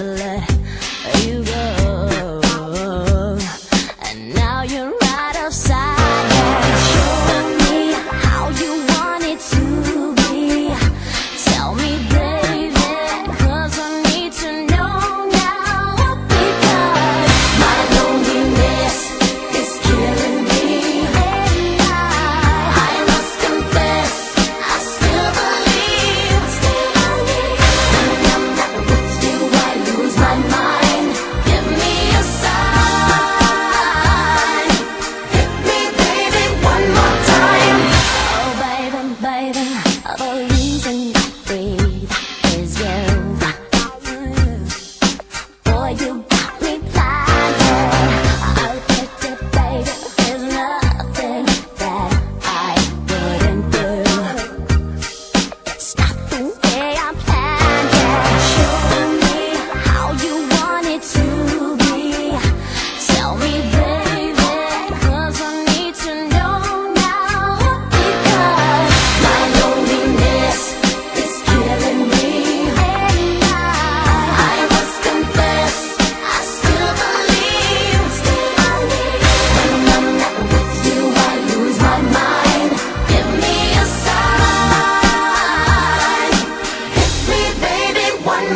blood. I've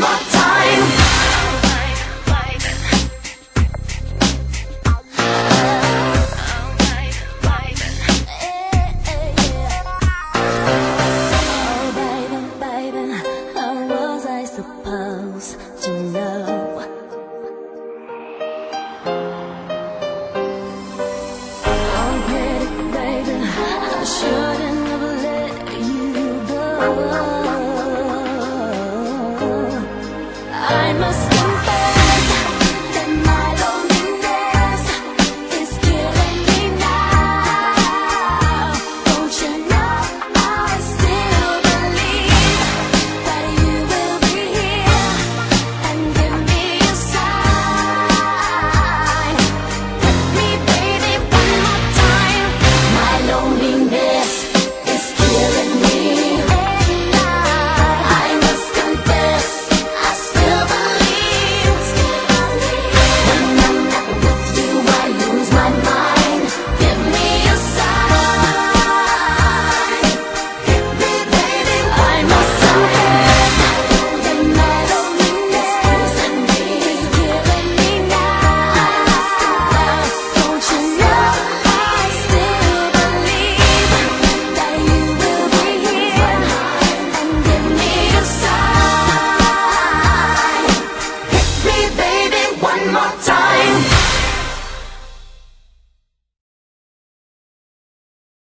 my one more time.